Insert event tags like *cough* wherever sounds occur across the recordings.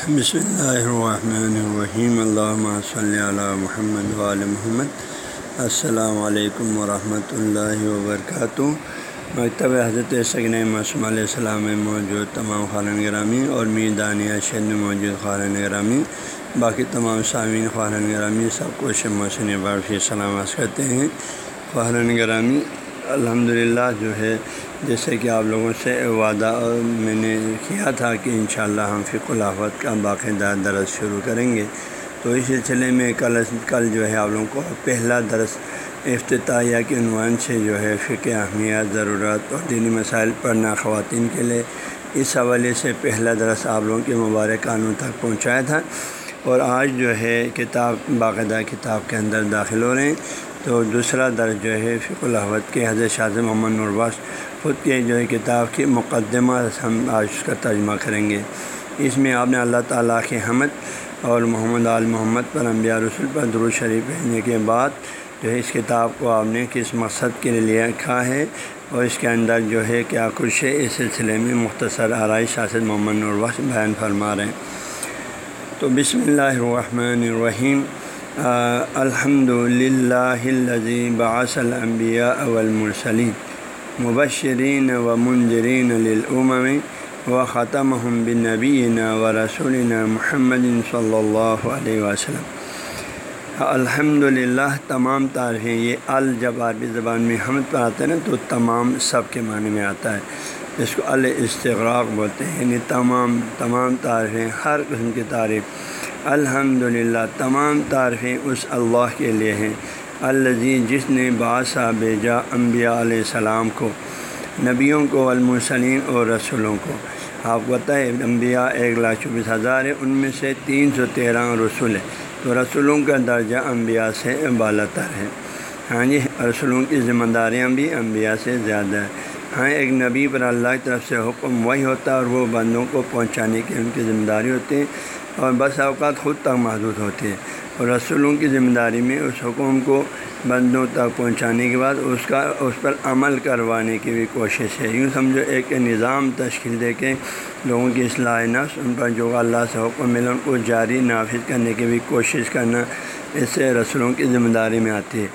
بسم اللہ الرحمن الرحیم اللہ صلی علی محمد وعلی محمد السلام علیکم ورحمۃ اللہ وبرکاتہ مکتب حضرت سگن معصوم علیہ السلام میں موجود تمام خارن گرامی اور میر دانیہ شہر میں موجود خارن گرامی باقی تمام سامعین خارن گرامی سب کو شموسن بارفی سلامت کرتے ہیں خارن گرامی الحمد جو ہے جیسے کہ آپ لوگوں سے وعدہ، میں نے کیا تھا کہ انشاءاللہ ہم فق الافت کا باقاعدہ درس شروع کریں گے۔ تو اس سلسلے میں کل کل جو ہے آپ لوگوں کو پہلا درس افتتاحیہ کے عنوان سے جو ہے فقہ اہمیت، ضرورت اور دینی مسائل پڑھنا خواتین کے لیے۔ اس حوالے سے پہلا درس آپ لوگوں کے مبارک قانون تک پہنچایا تھا۔ اور آج جو ہے کتاب، باقاعدہ کتاب کے اندر داخل ہو رہے ہیں۔ تو دوسرا درج جو ہے فق الحوت کے حضرت شاہ محمد نرواز خود کے جو ہے کتاب کی مقدمہ ہم آج کا ترجمہ کریں گے۔ اس میں آپ نے اللہ تعالیٰ کے حمد اور محمد آل محمد پر انبیاء رسول پر درو شریف پہننے کے بعد جو ہے اس کتاب کو آپ نے کس مقصد کے لیے لکھا ہے اور اس کے اندر جو ہے کیا کچھ ہے، اس سلسلے میں مختصر آرائش شاست محمد نرواز بیان فرما رہے ہیں۔ تو بسم اللہ الرحمن الرحیم۔ الحمد للہ باص الانبیاء والمرسلین۔ مبشرین و منظرین للعمم و ختم بن و رسول محمد صلی اللہ علیہ وسلم۔ الحمد للہ تمام تعریفیں یہ الجب عربی زبان میں حمد پر آتے ہیں تو تمام سب کے معنی میں آتا ہے۔ اس کو الاستغراق بولتے ہیں یعنی تمام تمام تعریفیں ہر قسم کی تعریف الحمد للہ تمام تعریفیں اس اللہ کے لیے ہیں۔ الزی جس نے بادشاہ بیجا انبیاء علیہ السلام کو، نبیوں کو المسلین اور رسولوں کو۔ آپ کو بتائیں انبیاء ایک لاکھ چوبیس ہزار ہے ان میں سے تین سو تیرہ رسول ہے تو رسولوں کا درجہ انبیاء سے بالا تر ہے۔ ہاں جی رسولوں کی ذمہ داریاں بھی انبیاء سے زیادہ ہے ہاں ایک نبی پر اللہ کی طرف سے حکم وہی ہوتا ہے اور وہ بندوں کو پہنچانے کی ان کی ذمہ داری ہوتی ہے اور بس اوقات خود تک محدود ہوتی ہے۔ اور رسولوں کی ذمہ داری میں اس حکم کو بندوں تک پہنچانے کے بعد اس کا، اس پر عمل کروانے کی بھی کوشش ہے۔ یوں سمجھو ایک نظام تشکیل دے کے لوگوں کی اصلاح نفس، ان پر جو اللہ سے حکم ملا ان کو جاری نافذ کرنے کی بھی کوشش کرنا اس سے رسولوں کی ذمہ داری میں آتی ہے۔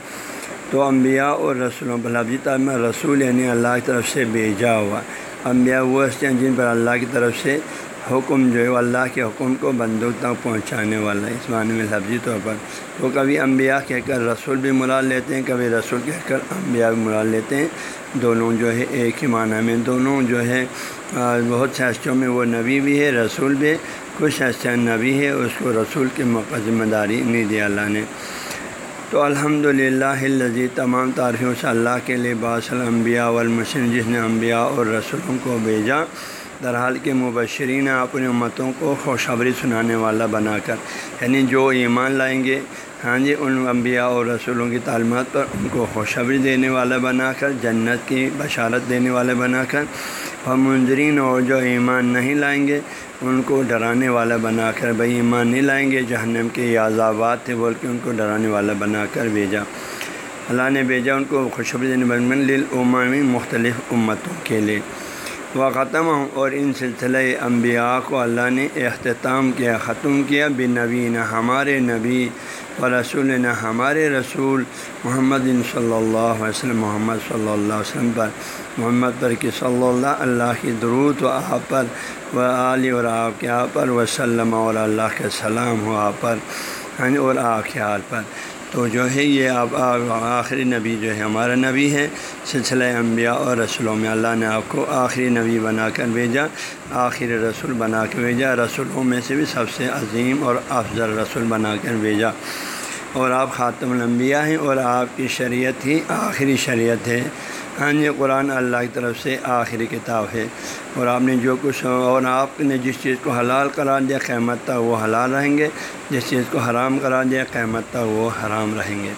تو انبیاء اور رسولوں پر لفظی تعلیم رسول یعنی اللہ کی طرف سے بھیجا ہوا۔ انبیاء وہ ہیں جن پر اللہ کی طرف سے حکم جو ہے اللہ کے حکم کو بندوں تک پہنچانے والا ہے۔ اس معنی میں لفظی طور پر تو کبھی انبیاء کہہ کر رسول بھی مراد لیتے ہیں، کبھی رسول کہہ کر انبیاء بھی مراد لیتے ہیں۔ دونوں جو ہے ایک ہی معنی میں، دونوں جو ہے بہت سے حصوں میں وہ نبی بھی ہے، رسول بھی کچھ حصہ نبی ہے، اس کو رسول کی موقع ذمہ داری نہیں دیا اللہ نے۔ تو الحمد للہ لذیذ تمام تعریفوں سے اللہ کے لیے باصل انبیاء والمسلم جس نے انبیاء اور رسولوں کو بھیجا۔ درحال کے مبشرین اپنی امتوں کو خوشخبری سنانے والا بنا کر یعنی جو ایمان لائیں گے ہاں جی ان انبیاء اور رسولوں کی تعلیمات پر ان کو خوشخبری دینے والا بنا کر، جنت کی بشارت دینے والے بنا کر، اور منظرین اور جو ایمان نہیں لائیں گے، ان کو ڈرانے والا بنا کر بھائی ایمان نہیں لائیں گے، جہنم کے عذابات تھے بول کے ان کو ڈرانے والا بنا کر بھیجا۔ اللہ نے بھیجا ان کو خوشخبری دینے والے للعمام مختلف امتوں کے لیے۔ و ختم ہوں اور ان سلسلہ انبیاء کو اللہ نے اختتام کیا، ختم کیا بن نبی نہ ہمارے نبی و رسول نہ ہمارے رسول محمد صلی اللہ علیہ وسلم، محمد صلی اللہ علیہ وسلم پر، محمد پر کہ صلی اللہ اللہ کی درود و آپ پر، و علی اور آپ کے آپ پر وسلم اور اللہ کے سلام ہو آپ پر ہاں جی، اور آپ کے حال پر۔ تو جو ہے یہ اب آخری نبی جو ہے ہمارا نبی ہے، سلسلہ انبیاء اور رسولوں میں اللہ نے آپ کو آخری نبی بنا کر بھیجا، آخری رسول بنا کے بھیجا، رسولوں میں سے بھی سب سے عظیم اور افضل رسول بنا کر بھیجا۔ اور آپ خاتم الانبیاء ہیں اور آپ کی شریعت ہی آخری شریعت ہے۔ ہاں یہ قرآن اللہ کی طرف سے آخری کتاب ہے۔ اور آپ نے جو کچھ اور آپ نے جس چیز کو حلال قرار دیا قیمت تک وہ حلال رہیں گے۔ جس چیز کو حرام قرار دیا قیمت تک وہ حرام رہیں گے۔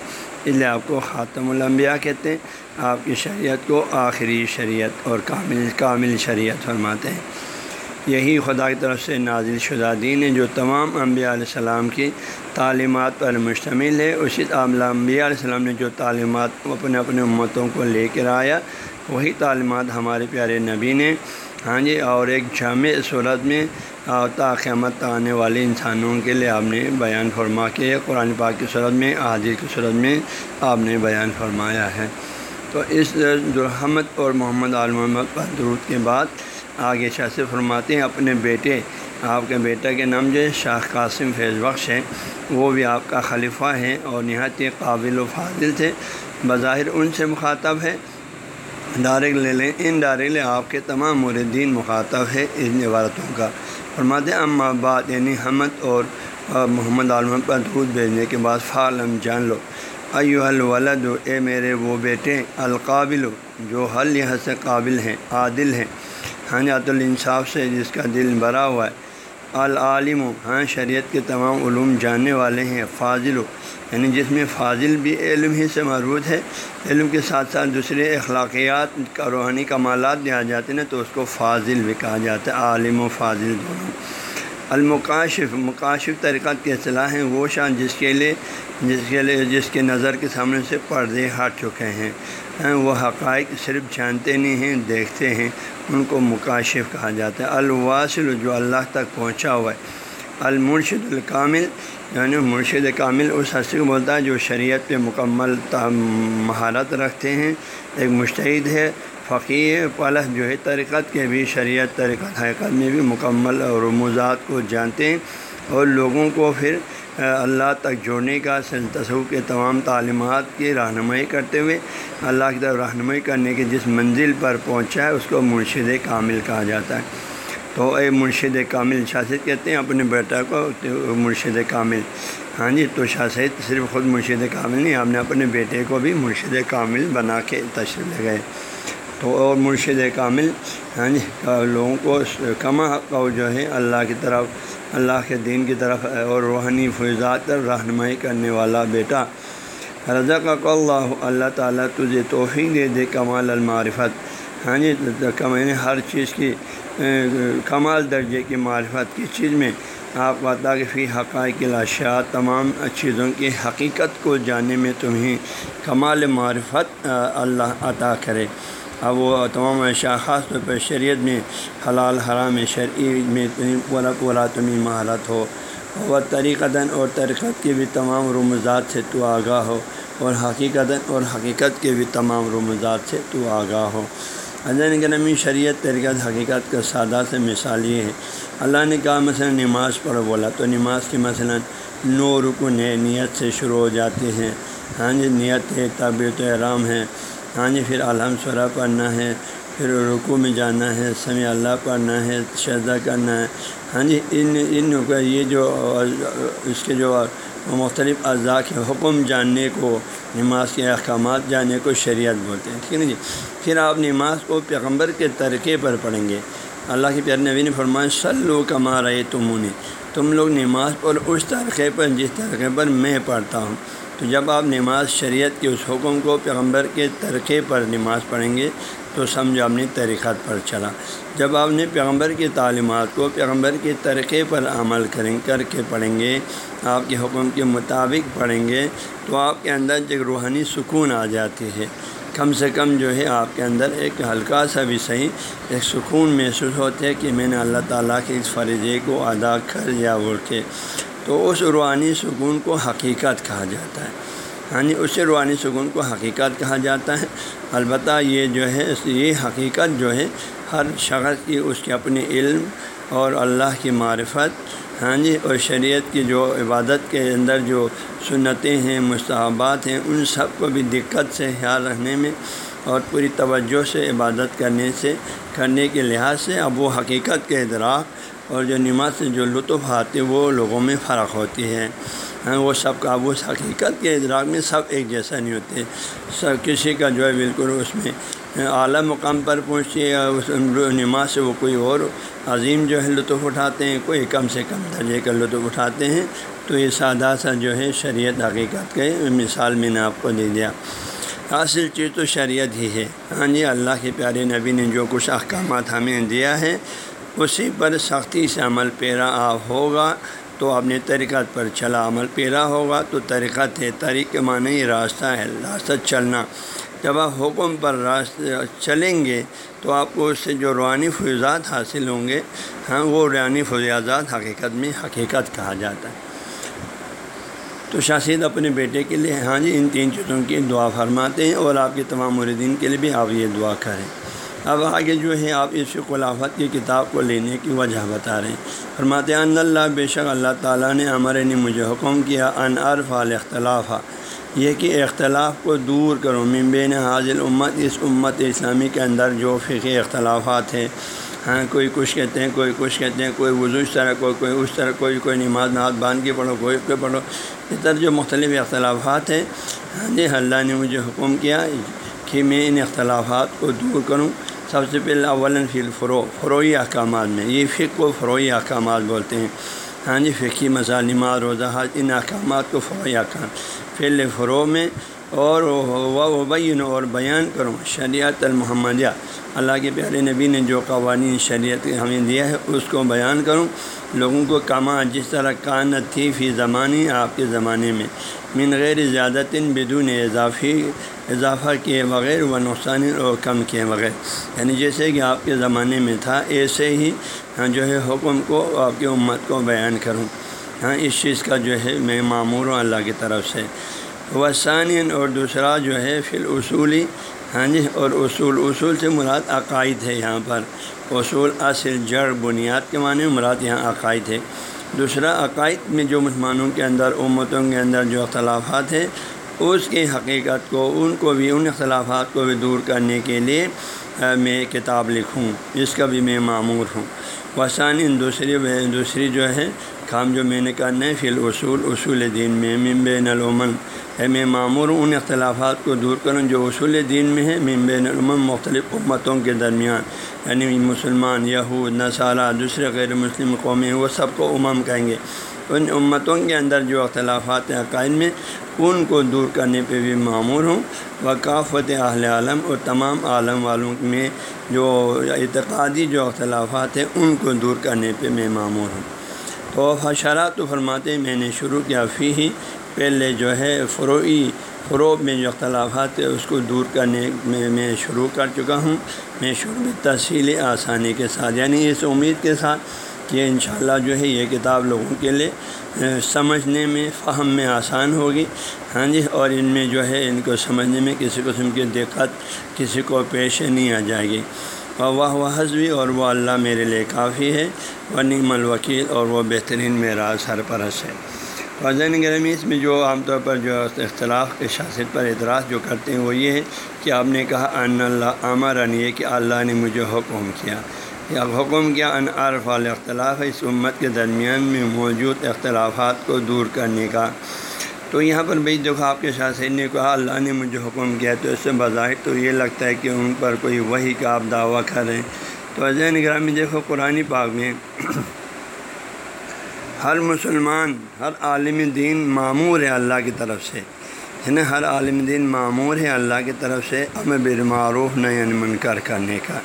اس لیے آپ کو خاتم الانبیاء کہتے ہیں۔ آپ کی شریعت کو آخری شریعت اور کامل کامل شریعت فرماتے ہیں۔ یہی خدا کی طرف سے نازل شدہ دین ہے جو تمام انبیاء علیہ السلام کی تعلیمات پر مشتمل ہے۔ اسی انبیاء علیہ السلام نے جو تعلیمات اپنے اپنے امتوں کو لے کر آیا، وہی تعلیمات ہمارے پیارے نبی نے۔ ہاں جی اور ایک جامع صورت میں تا قیامت آنے والے انسانوں کے لیے آپ نے بیان فرما کے، قرآن پاک کی صورت میں عادل کی صورت میں آپ نے بیان فرمایا ہے۔ تو اس درحمد اور محمد محمد پر درود کے بعد آگے شاہ سے فرماتے ہیں، اپنے بیٹے، آپ کے بیٹا کے نام جو ہے، شاہ قاسم فیض بخش ہے وہ بھی آپ کا خلیفہ ہے اور نہایت ہی قابل و فاضل تھے۔ بظاہر ان سے مخاطب ہے ڈائریکٹ لے لیں۔ ان ڈائریکٹ آپ کے تمام مردین مخاطب ہے ان عبارتوں کا۔ فرماتے اما بعد یعنی حمد اور محمد عالم پر دودھ بھیجنے کے بعد فعالم جان لو۔ ایو الولد، اے میرے وہ بیٹے، القابل جو حل لحاظ سے قابل ہیں، عادل ہیں۔ ہاں جات الانصاف سے جس کا دل بھرا ہوا ہے۔ العالم ہاں شریعت کے تمام علوم جاننے والے ہیں، فاضل۔ یعنی جس میں فاضل بھی علم ہی سے مربوط ہے۔ علم کے ساتھ ساتھ دوسرے اخلاقیات کا، روحانی کمالات دیا جاتے ہیں، تو اس کو فاضل بھی کہا جاتا ہے، عالم و فاضل۔ دونوں المکاشف، مکاشف طریقات کی اصطلاح ہیں، وہ شان جس کے لیے جس کے لیے جس کے نظر کے سامنے سے پردے ہٹ چکے ہیں۔ وہ حقائق صرف جانتے نہیں ہیں، دیکھتے ہیں، ان کو مکاشف کہا جاتا ہے۔ الواصل جو اللہ تک پہنچا ہوا ہے۔ المرشد الکامل یعنی مرشد کامل اس حصے کو بولتا ہے جو شریعت پہ مکمل مہارت رکھتے ہیں۔ ایک مشتعد ہے فقیر پلح جو ہے طریقت کے بھی شریعت طریقت حقیقت میں بھی مکمل اور رموزات کو جانتے ہیں اور لوگوں کو پھر اللہ تک جوڑنے کا تصوف کے تمام تعلیمات کی رہنمائی کرتے ہوئے اللہ کی طرف رہنمائی کرنے کی جس منزل پر پہنچا ہے، اس کو مرشد کامل کہا جاتا ہے۔ تو اے مرشد کامل شاست کہتے ہیں اپنے بیٹا کو مرشد کامل۔ ہاں جی تو شاست صرف خود مرشد کامل نہیں، آپ نے اپنے بیٹے کو بھی مرشد کامل بنا کے تشریف لے گئے۔ تو اور مرشد کامل ہاں جی لوگوں کو کما کو جو ہے اللہ کی طرف، اللہ کے دین کی طرف اور روحانی فیضات رہنمائی کرنے والا بیٹا۔ رضا کا اللہ اللہ تعالیٰ تجھے توفیق دے دے کمال المعرفت۔ ہاں جی یعنی ہر چیز کی کمال درجے کی معرفت کی چیز میں آپ بتا کہ فی حقائق الاشیاء، تمام چیزوں کی حقیقت کو جاننے میں تمہیں کمال معرفت اللہ عطا کرے۔ اب وہ تمام اشیاء خاص طور پر شریعت میں حلال، حرام، شرعی میں پورا پورا تمہیں مہارت ہو۔ وہ طریقتاً اور طریقت کی بھی تمام رمضات سے تو آگاہ ہو اور حقیقت اور حقیقت کے بھی تمام رمضات سے تو آگاہ ہو۔ حضرت نمی شریعت طریقت، حقیقت کا سادہ سے مثال یہ ہے۔ اللہ نے کہا، مثلا نماز پڑھو بولا تو نماز کی مثلا نو رکن ہے نیت سے شروع ہو جاتے ہیں۔ ہاں جی نیت ہے طبیعت احرام ہے۔ ہاں جی پھر الحمد سورہ پڑھنا ہے، پھر رکو میں جانا ہے سمی اللہ پڑھنا ہے شہزہ کرنا ہے۔ ہاں جی ان ان یہ جو، اس کے جو مختلف اعضاء کے حکم جاننے کو، نماز کے احکامات جاننے کو شریعت بولتے ہیں، ٹھیک ہے نا جی؟ پھر آپ نماز کو پیغمبر کے طریقے پر پڑھیں گے۔ اللہ کے پیار نبی نے فرمایا سلو کما رہے تمہیں تم لوگ نماز پر اس طریقے پر، جس طریقے پر میں پڑھتا ہوں۔ تو جب آپ نماز شریعت کے اس حکم کو پیغمبر کے طریقے پر نماز پڑھیں گے تو سمجھو اپنی طریقت پر چلا جب آپ نے پیغمبر کی تعلیمات کو پیغمبر کے طریقے پر عمل کریں کر کے پڑھیں گے، آپ کے حکم کے مطابق پڑھیں گے، تو آپ کے اندر ایک روحانی سکون آ جاتی ہے۔ کم سے کم جو ہے آپ کے اندر ایک ہلکا سا بھی صحیح ایک سکون محسوس ہوتے ہے کہ میں نے اللہ تعالیٰ کے اس فرضے کو ادا کر لیا بول کے تو اس روحانی سکون کو حقیقت کہا جاتا ہے۔ ہاں جی اس روحانی سکون کو حقیقت کہا جاتا ہے۔ البتہ یہ جو ہے، یہ حقیقت جو ہے، ہر شخص کی اس کے اپنے علم اور اللہ کی معرفت ہاں جی اور شریعت کی جو عبادت کے اندر جو سنتیں ہیں، مستحبات ہیں، ان سب کو بھی دقت سے خیال رکھنے میں اور پوری توجہ سے عبادت کرنے سے، کرنے کے لحاظ سے اب وہ حقیقت کے ادراک اور جو نماز سے جو لطف آتے وہ لوگوں میں فرق ہوتی ہے۔ ہاں وہ سب کا اس حقیقت کے ادراک میں سب ایک جیسا نہیں ہوتے۔ سب کسی کا جو ہے بالکل اس میں ہاں، اعلیٰ مقام پر پہنچتی ہے اس نماز سے وہ کوئی اور عظیم جو ہے لطف اٹھاتے ہیں، کوئی کم سے کم درجے کا لطف اٹھاتے ہیں۔ تو یہ سادہ سا جو ہے شریعت حقیقت کے مثال میں نے آپ کو دے دیا۔ حاصل چیز تو شریعت ہی ہے۔ ہاں جی اللہ کے پیارے نبی نے جو کچھ احکامات ہمیں دیا ہے اسی پر سختی سے عمل پیرا آپ ہوگا، تو اپنے طریقت پر چلا عمل پیرا ہوگا، تو طریقت ہے، طریق معنی راستہ ہے، راستہ چلنا۔ جب آپ حکم پر راستے چلیں گے، تو آپ کو اس سے جو روحانی فیضات حاصل ہوں گے ہاں وہ روحانی فیاضات حقیقت میں حقیقت کہا جاتا ہے۔ تو شاشید اپنے بیٹے کے لیے ہاں جی ان تین چیزوں کی دعا فرماتے ہیں اور آپ کے تمام مردین کے لیے بھی آپ یہ دعا کریں۔ اب آگے جو ہے آپ اس خلافت کی کتاب کو لینے کی وجہ بتا رہے ہیں۔ فرماتے ہیں، ان اللہ، بے شک اللہ تعالیٰ نے ہمارے نے مجھے حکم کیا، ان عرف الاختلاف۔ یہ کہ اختلاف کو دور کرو ممبین حاضل امت اس امت اسلامی کے اندر جو فقی اختلافات ہیں۔ ہاں کوئی کچھ کہتے ہیں، کوئی کچھ کہتے ہیں، کوئی وضو اس طرح، کوئی کوئی اس طرح، کوئی کوئی نماز نماز باندھ کے پڑھو، کوئی کوئی پڑھو۔ اس طرح جو مختلف اختلافات ہیں۔ ہاں جی اللہ نے مجھے حکم کیا کہ میں ان اختلافات کو دور کروں۔ سب سے پہلے اول فی الفرو فروئی احکامات میں۔ یہ فق و فروئی احکامات بولتے ہیں۔ ہاں جی فقی مسا نماز روزہ، حج، ان احکامات کو فروئی احکام۔ فعل فرو میں اور وبین اور بیان کروں۔ شریعت المحمدیہ۔ اللہ کے پیارے نبی نے جو قوانین شریعت ہمیں دیا ہے، اس کو بیان کروں۔ لوگوں کو کما، جس طرح کانت تھی فی زمانی، آپ کے زمانے میں۔ من غیر زیادت بدون اضافی اضافہ کیے بغیر و نقصان اور کم کیے بغیر۔ یعنی جیسے کہ آپ کے زمانے میں تھا، ایسے ہی ہاں، جو ہے، حکم کو آپ کی امت کو بیان کروں۔ ہاں اس چیز کا جو ہے، میں معمور ہوں اللہ کی طرف سے۔ وسان اور دوسرا جو ہے، فی اصولی ہاں جی اور اصول اصول سے مراد عقائد ہے یہاں پر۔ اصول اصل، جڑ، بنیاد کے معنی مراد یہاں عقائد ہے۔ دوسرا، عقائد میں جو مسلمانوں کے اندر، امتوں کے اندر جو اختلافات ہیں اس کی حقیقت کو، ان کو بھی، ان اختلافات کو بھی دور کرنے کے لیے میں کتاب لکھوں اس کا بھی میں معمور ہوں۔ وسانی دوسری دوسری جو ہے، کام جو میں نے کرنا ہے، فی الاصول، اصول دین میں ممب نلومن ہے میں معمور ان اختلافات کو دور کروں جو اصول دین میں ہے ممب نلومن مختلف امتوں کے درمیان۔ یعنی مسلمان، یہود، نصارہ، دوسرے غیر مسلم قومیں، وہ سب کو امم کہیں گے۔ ان امتوں کے اندر جو اختلافات عقائد میں، ان کو دور کرنے پہ بھی معمور ہوں۔ وقافت اہل عالم اور تمام عالم والوں میں جو اعتقادی جو اختلافات ہیں، ان کو دور کرنے پہ میں معمور ہوں۔ تو حشرات تو فرماتے میں نے شروع کیا فی ہی، پہلے جو ہے فروئی فروغ میں جو اختلافات ہیں، اس کو دور کرنے میں میں شروع کر چکا ہوں۔ میں شروع میں تفصیل آسانی کے ساتھ یعنی اس امید کے ساتھ کہ انشاءاللہ جو ہے یہ کتاب لوگوں کے لیے سمجھنے میں، فہم میں آسان ہوگی۔ ہاں جی اور ان میں جو ہے، ان کو سمجھنے میں کسی قسم کی دقت، کسی کو پیش نہیں آ جائے گی۔ اور وہ وہ حضوی اور وہ اللہ میرے لیے کافی ہے۔ وہ نعم الوکیل، اور وہ بہترین میرا سرپرست ہے۔ وزین گرمی اس میں جو عام طور پر جو اختلاف کے شاست پر اعتراض جو کرتے ہیں، وہ یہ ہے کہ آپ نے کہا، ان اللہ عمر ان یہ کہ اللہ نے مجھے حکم کیا۔ یا حکم کیا ان عرف اختلاف اس امت کے درمیان میں موجود اختلافات کو دور کرنے کا۔ تو یہاں پر بھائی دیکھو، آپ کے ساتھ نے کہا اللہ نے مجھے حکم کیا تو اس سے بظاہر تو یہ لگتا ہے کہ ان پر کوئی وہی کا آپ دعویٰ کریں تو عظین نگرام دیکھو، قرآن پاک میں *clears throat* ہر مسلمان، ہر عالم دین معمور ہے اللہ کی طرف سے۔ ہے نا ہر عالم دین معمور ہے اللہ کی طرف سے امر بالمعروف نئے منکر کرنے کا۔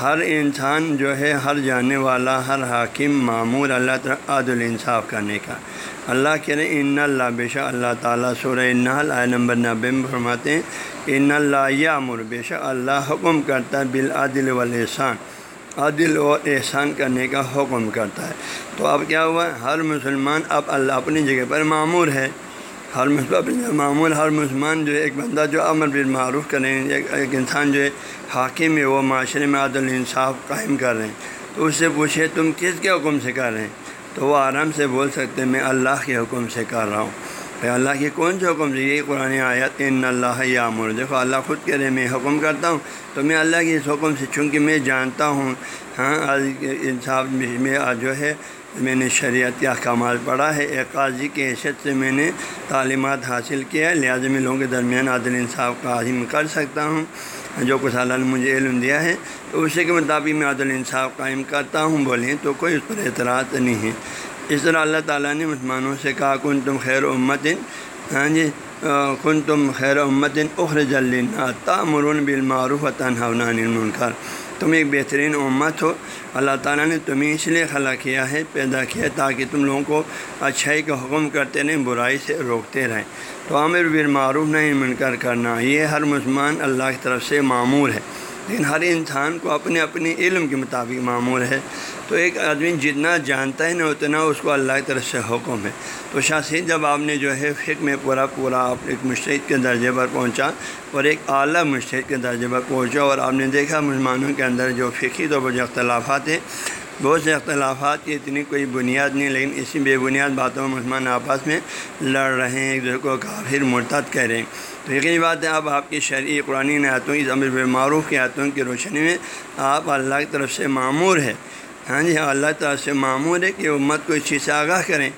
ہر انسان جو ہے، ہر جانے والا، ہر حاکم معمول اللہ تعالیٰ عدل انصاف کرنے کا۔ اللہ کہہ رہے ان اللہ، بے شک اللہ تعالیٰ سورہ النحل آئے نمبر نبے میں فرماتے ہیں، ان اللہ یا مر بے شک اللہ حکم کرتا ہے، بالعدل والاحسان عدل اور احسان کرنے کا حکم کرتا ہے۔ تو اب کیا ہوا؟ ہر مسلمان اب اللہ اپنی جگہ پر معمور ہے۔ ہر معمول، ہر مسلمان جو ہے، ایک بندہ جو امر بالمعروف کریں ایک انسان جو ہے حاکم ہے، وہ معاشرے میں عدل انصاف قائم کر رہے ہیں۔ تو اس سے پوچھے، تم کس کے حکم سے کر رہے ہیں؟ تو وہ آرام سے بول سکتے، میں اللہ کے حکم سے کر رہا ہوں۔ بھائی اللہ کے کون سے حکم سے؟ یہی قرآن آیت، ان اللہ یامر دیکھو، اللہ خود کہہ رہے میں حکم کرتا ہوں، تو میں اللہ کے اس حکم سے، چونکہ میں جانتا ہوں ہاں انصاف میں جو ہے میں نے شریعت کے احکامات پڑھا ہے۔ ایک قاضی کی حیثیت سے میں نے تعلیمات حاصل کیا ہے۔ لہٰذا میں لوگوں کے درمیان عادل انصاف کا عظیم کر سکتا ہوں۔ جو کچھ اللہ نے مجھے علم دیا ہے، اسی کے مطابق میں عادل انصاف قائم کرتا ہوں۔ بولیں تو کوئی اس پر اعتراض نہیں ہے۔ اس طرح اللہ تعالیٰ نے مسلمانوں سے کہا کن تم خیر امتن ہاں جی کن تم خیر امتن اخر جلدین تا مرون بالمعروف تنہا المنکر تم ایک بہترین امت ہو۔ اللہ تعالیٰ نے تمہیں اس لیے خلا کیا ہے، پیدا کیا تاکہ تم لوگوں کو اچھائی کا حکم کرتے رہیں، برائی سے روکتے رہیں۔ تو عامر بالمعروف معروف نہیں منکر کرنا، یہ ہر مسلمان اللہ کی طرف سے معمور ہے۔ لیکن ہر انسان کو اپنے اپنے علم کے مطابق معمول ہے۔ تو ایک آدمی جتنا جانتا ہے نا، اتنا اس کو اللہ کی طرف سے حکم ہے۔ تو شاثید جب آپ نے جو ہے فکر میں پورا پورا آپ ایک مشتد کے درجے پر پہنچا اور ایک اعلیٰ مشتد کے درجے پر پہنچا اور آپ نے دیکھا مسلمانوں کے اندر جو فقی طور پر جو اختلافات ہیں۔ بہت سے اختلافات کی اتنی کوئی بنیاد نہیں، لیکن اسی بے بنیاد باتوں میں مسلمان آپس میں لڑ رہے ہیں، ایک دوسرے کو کافر مرتد کہہ رہے ہیں۔ تو یقینی بات ہے اب آپ کی شرعی قرآن آیتوں اس امر معروف کی آیتوں کی روشنی میں آپ اللہ کی طرف سے معمور ہے ہاں جی ہاں، اللہ طرف سے معمور ہے کہ امت کو اس چیز سے آگاہ کریں۔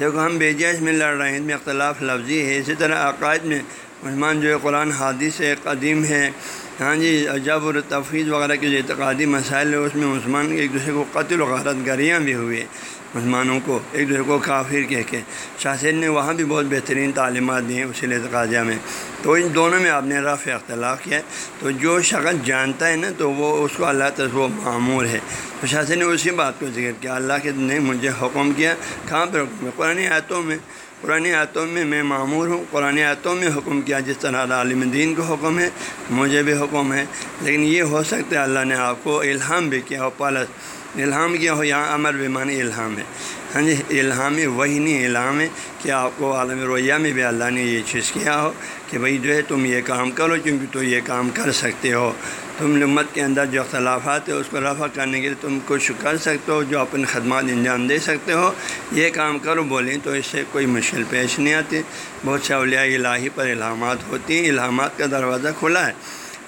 دیکھو، ہم بے جائز میں لڑ رہے ہیں، اس میں اختلاف لفظی ہے۔ اسی طرح عقائد میں مسلمان جو ہے، قرآن حادث ہے قدیم ہے۔ ہاں جی جب اور تفویض وغیرہ کے جو اعتقادی مسائل ہے اس میں مسلمان ایک دوسرے کو قتل و غارت گریاں بھی ہوئے۔ مسلمانوں کو ایک دوسرے کو کافر کہہ کے۔ شاہ نے وہاں بھی بہت بہترین تعلیمات دی ہیں اسی اعتقادیہ میں۔ تو ان دونوں میں آپ نے رفع اختلاف کیا۔ ہے تو جو شخص جانتا ہے نا، تو وہ اس کو اللہ تعالیٰ وہ معمور ہے۔ تو شاہ نے اسی بات کو ذکر کیا۔ اللہ کے نے مجھے حکم کیا، کہاں پہ حکم قرآن آیتوں میں۔ قرآن آیتوں میں میں معمور ہوں۔ قرآن آیتوں میں حکم کیا، جس طرح عالم دین کو حکم ہے، مجھے بھی حکم ہے۔ لیکن یہ ہو سکتا ہے اللہ نے آپ کو الہام بھی کیا ہو پالس الہام کیا ہو، یہاں امر بے معنی الہام ہے۔ ہاں جی الہامی وہی نہیں، الہام ہے کہ آپ کو عالم رویہ میں بھی اللہ نے یہ چیز کیا ہو کہ بھائی جو ہے تم یہ کام کرو کیونکہ تو یہ کام کر سکتے ہو۔ تم امت کے اندر جو اختلافات ہے اس کو رفع کرنے کے لیے تم کچھ کر سکتے ہو، جو اپنے خدمات انجام دے سکتے ہو۔ یہ کام کرو، بولیں تو اس سے کوئی مشکل پیش نہیں آتی۔ بہت سے اولیاء الہی پر الہامات ہوتی ہیں، الہامات کا دروازہ کھلا ہے۔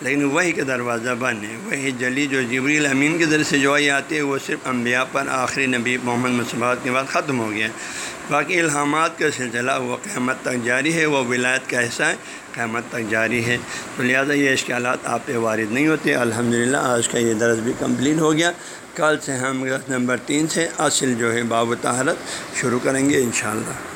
لیکن وہی کا دروازہ بند ہے، وہی جلی جو جبریل امین کے ذریعے سے جو آتی ہے، وہ صرف انبیاء پر آخری نبی محمد مصبات کے بعد ختم ہو گیا۔ باقی الہامات کا سلسلہ وہ قیامت تک جاری ہے، وہ ولایت کا حصہ ہے، قیامت تک جاری ہے۔ تو لہٰذا یہ اشکالات آپ پہ وارد نہیں ہوتے۔ الحمد آج کا یہ درس بھی کمپلیٹ ہو گیا۔ کل سے ہم نمبر تین سے اصل جو ہے باب و تحرت شروع کریں گے انشاءاللہ۔